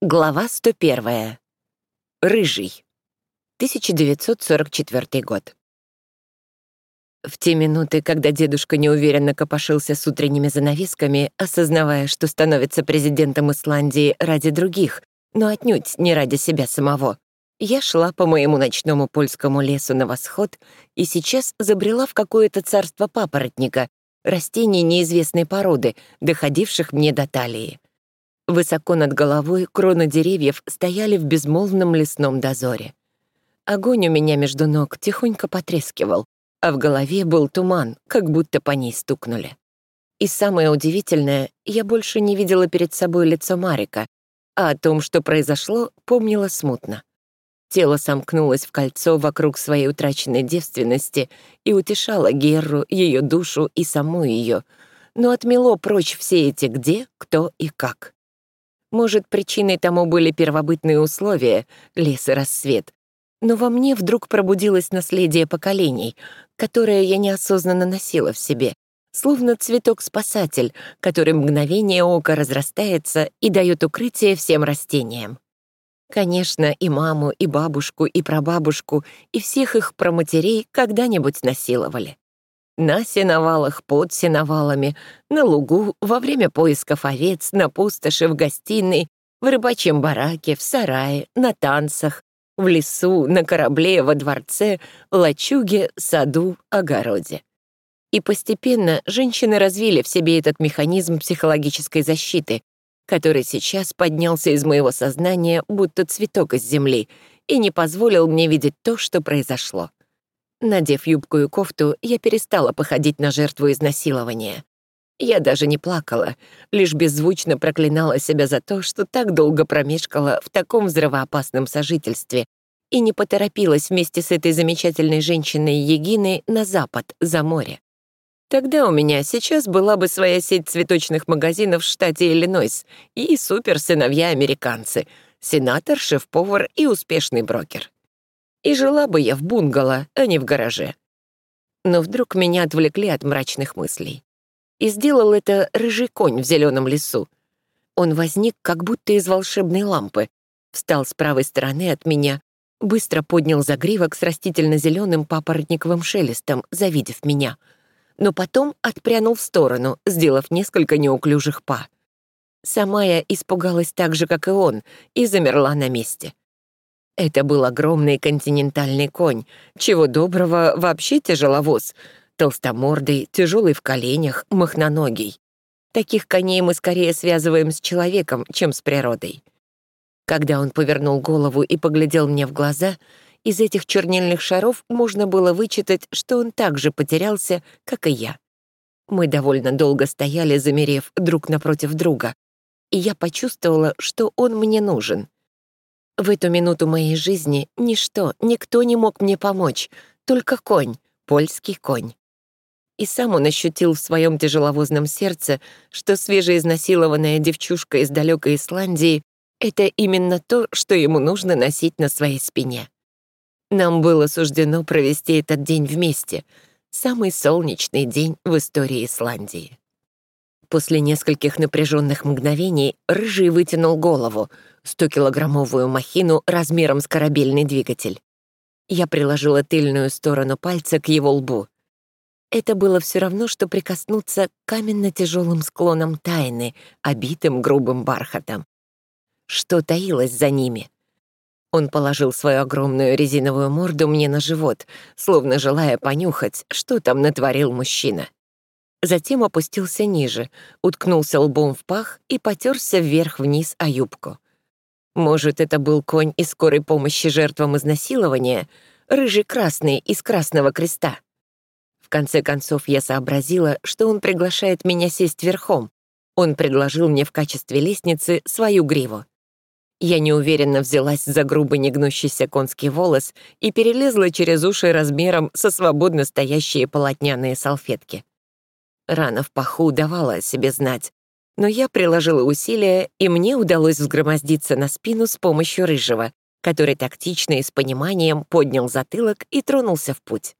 Глава 101. Рыжий. 1944 год. В те минуты, когда дедушка неуверенно копошился с утренними занавесками, осознавая, что становится президентом Исландии ради других, но отнюдь не ради себя самого, я шла по моему ночному польскому лесу на восход и сейчас забрела в какое-то царство папоротника, растений неизвестной породы, доходивших мне до талии. Высоко над головой кроны деревьев стояли в безмолвном лесном дозоре. Огонь у меня между ног тихонько потрескивал, а в голове был туман, как будто по ней стукнули. И самое удивительное, я больше не видела перед собой лицо Марика, а о том, что произошло, помнила смутно. Тело сомкнулось в кольцо вокруг своей утраченной девственности и утешало Герру, ее душу и саму ее, но отмело прочь все эти «где», «кто» и «как». Может, причиной тому были первобытные условия, лес и рассвет. Но во мне вдруг пробудилось наследие поколений, которое я неосознанно носила в себе, словно цветок-спасатель, который мгновение ока разрастается и дает укрытие всем растениям. Конечно, и маму, и бабушку, и прабабушку, и всех их проматерей когда-нибудь насиловали на сеновалах, под сеновалами, на лугу, во время поисков овец, на пустоши, в гостиной, в рыбачьем бараке, в сарае, на танцах, в лесу, на корабле, во дворце, лачуге, саду, огороде. И постепенно женщины развили в себе этот механизм психологической защиты, который сейчас поднялся из моего сознания, будто цветок из земли, и не позволил мне видеть то, что произошло. Надев юбку и кофту, я перестала походить на жертву изнасилования. Я даже не плакала, лишь беззвучно проклинала себя за то, что так долго промешкала в таком взрывоопасном сожительстве и не поторопилась вместе с этой замечательной женщиной Егиной на запад, за море. Тогда у меня сейчас была бы своя сеть цветочных магазинов в штате Иллинойс и супер-сыновья-американцы, сенатор, шеф-повар и успешный брокер. И жила бы я в бунгало, а не в гараже. Но вдруг меня отвлекли от мрачных мыслей. И сделал это рыжий конь в зеленом лесу. Он возник как будто из волшебной лампы, встал с правой стороны от меня, быстро поднял загривок с растительно-зеленым папоротниковым шелестом, завидев меня, но потом отпрянул в сторону, сделав несколько неуклюжих па. Сама я испугалась так же, как и он, и замерла на месте. Это был огромный континентальный конь, чего доброго вообще тяжеловоз, толстомордый, тяжелый в коленях, махноногий. Таких коней мы скорее связываем с человеком, чем с природой. Когда он повернул голову и поглядел мне в глаза, из этих чернильных шаров можно было вычитать, что он так же потерялся, как и я. Мы довольно долго стояли, замерев друг напротив друга, и я почувствовала, что он мне нужен — в эту минуту моей жизни ничто, никто не мог мне помочь, только конь, польский конь. И сам он ощутил в своем тяжеловозном сердце, что свежеизнасилованная девчушка из далекой Исландии — это именно то, что ему нужно носить на своей спине. Нам было суждено провести этот день вместе, самый солнечный день в истории Исландии. После нескольких напряженных мгновений Рыжий вытянул голову, 100-килограммовую махину размером с корабельный двигатель. Я приложила тыльную сторону пальца к его лбу. Это было все равно, что прикоснуться к каменно-тяжелым склонам тайны, обитым грубым бархатом. Что таилось за ними? Он положил свою огромную резиновую морду мне на живот, словно желая понюхать, что там натворил мужчина. Затем опустился ниже, уткнулся лбом в пах и потерся вверх-вниз о юбку. Может, это был конь из скорой помощи жертвам изнасилования, рыжий красный из Красного Креста. В конце концов, я сообразила, что он приглашает меня сесть верхом. Он предложил мне в качестве лестницы свою гриву. Я неуверенно взялась за грубый негнущийся конский волос и перелезла через уши размером со свободно стоящие полотняные салфетки. Рана в паху давала о себе знать. Но я приложила усилия, и мне удалось взгромоздиться на спину с помощью рыжего, который тактично и с пониманием поднял затылок и тронулся в путь.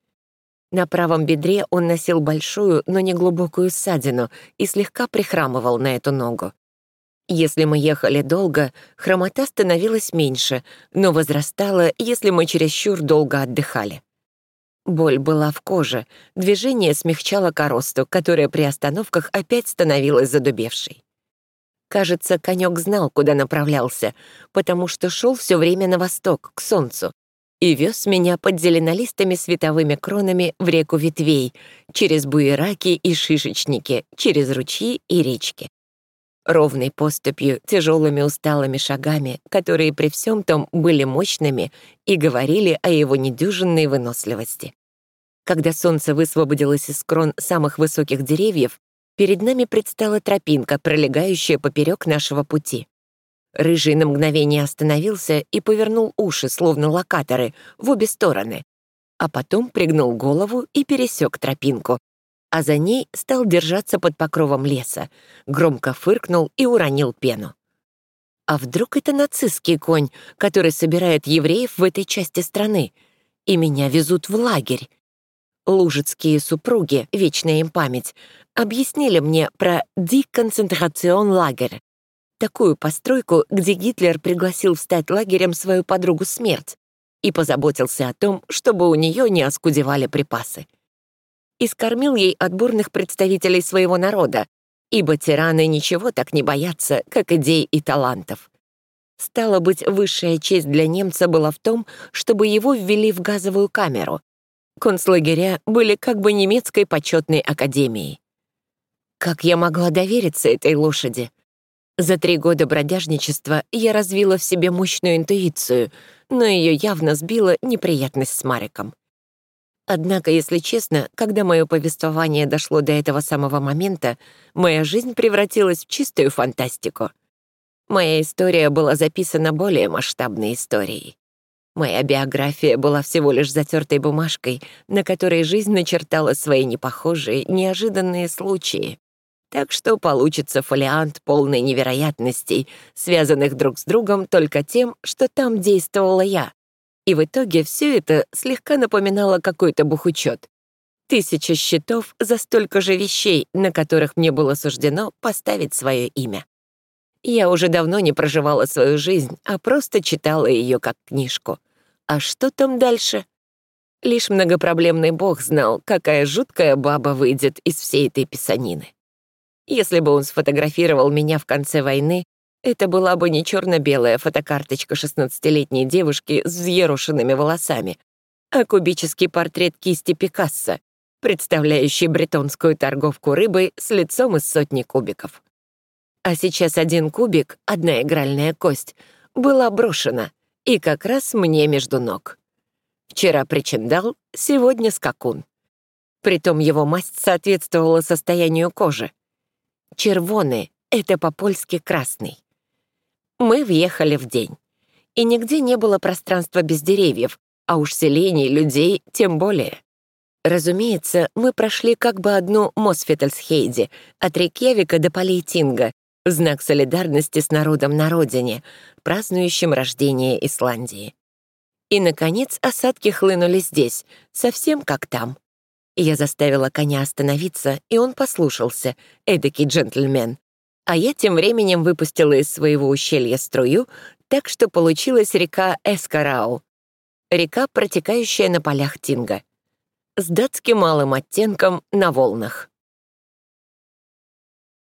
На правом бедре он носил большую, но не глубокую ссадину и слегка прихрамывал на эту ногу. Если мы ехали долго, хромота становилась меньше, но возрастала, если мы чересчур долго отдыхали. Боль была в коже, движение смягчало коросту, которая при остановках опять становилась задубевшей. Кажется, конек знал, куда направлялся, потому что шел все время на восток, к солнцу, и вез меня под зеленолистыми световыми кронами в реку ветвей, через буераки и шишечники, через ручьи и речки ровной поступью, тяжелыми усталыми шагами, которые при всем том были мощными и говорили о его недюжинной выносливости. Когда солнце высвободилось из крон самых высоких деревьев, перед нами предстала тропинка, пролегающая поперек нашего пути. Рыжий на мгновение остановился и повернул уши, словно локаторы, в обе стороны, а потом пригнул голову и пересек тропинку, а за ней стал держаться под покровом леса, громко фыркнул и уронил пену. А вдруг это нацистский конь, который собирает евреев в этой части страны, и меня везут в лагерь? Лужицкие супруги, вечная им память, объяснили мне про «деконцентрацион-лагерь», такую постройку, где Гитлер пригласил встать лагерем свою подругу смерть и позаботился о том, чтобы у нее не оскудевали припасы и скормил ей отборных представителей своего народа, ибо тираны ничего так не боятся, как идей и талантов. Стало быть, высшая честь для немца была в том, чтобы его ввели в газовую камеру. Концлагеря были как бы немецкой почетной академией. Как я могла довериться этой лошади? За три года бродяжничества я развила в себе мощную интуицию, но ее явно сбила неприятность с Мариком. Однако, если честно, когда мое повествование дошло до этого самого момента, моя жизнь превратилась в чистую фантастику. Моя история была записана более масштабной историей. Моя биография была всего лишь затертой бумажкой, на которой жизнь начертала свои непохожие, неожиданные случаи. Так что получится фолиант полный невероятностей, связанных друг с другом только тем, что там действовала я, и в итоге все это слегка напоминало какой-то бухучет. Тысяча счетов за столько же вещей, на которых мне было суждено поставить свое имя. Я уже давно не проживала свою жизнь, а просто читала ее как книжку. А что там дальше? Лишь многопроблемный бог знал, какая жуткая баба выйдет из всей этой писанины. Если бы он сфотографировал меня в конце войны, это была бы не черно-белая фотокарточка 16-летней девушки с взъерошенными волосами, а кубический портрет кисти Пикассо, представляющий бретонскую торговку рыбой с лицом из сотни кубиков. А сейчас один кубик, одна игральная кость, была брошена, и как раз мне между ног. Вчера причиндал, сегодня скакун. Притом его масть соответствовала состоянию кожи. Червоный — это по-польски красный. Мы въехали в день. И нигде не было пространства без деревьев, а уж селений, людей тем более. Разумеется, мы прошли как бы одну Мосфетельсхейде, от Рейкьявика до Палейтинга, в знак солидарности с народом на родине, празднующим рождение Исландии. И, наконец, осадки хлынули здесь, совсем как там. Я заставила коня остановиться, и он послушался, эдакий джентльмен, а я тем временем выпустила из своего ущелья струю, так что получилась река Эскарау. Река, протекающая на полях Тинга. С датским малым оттенком на волнах.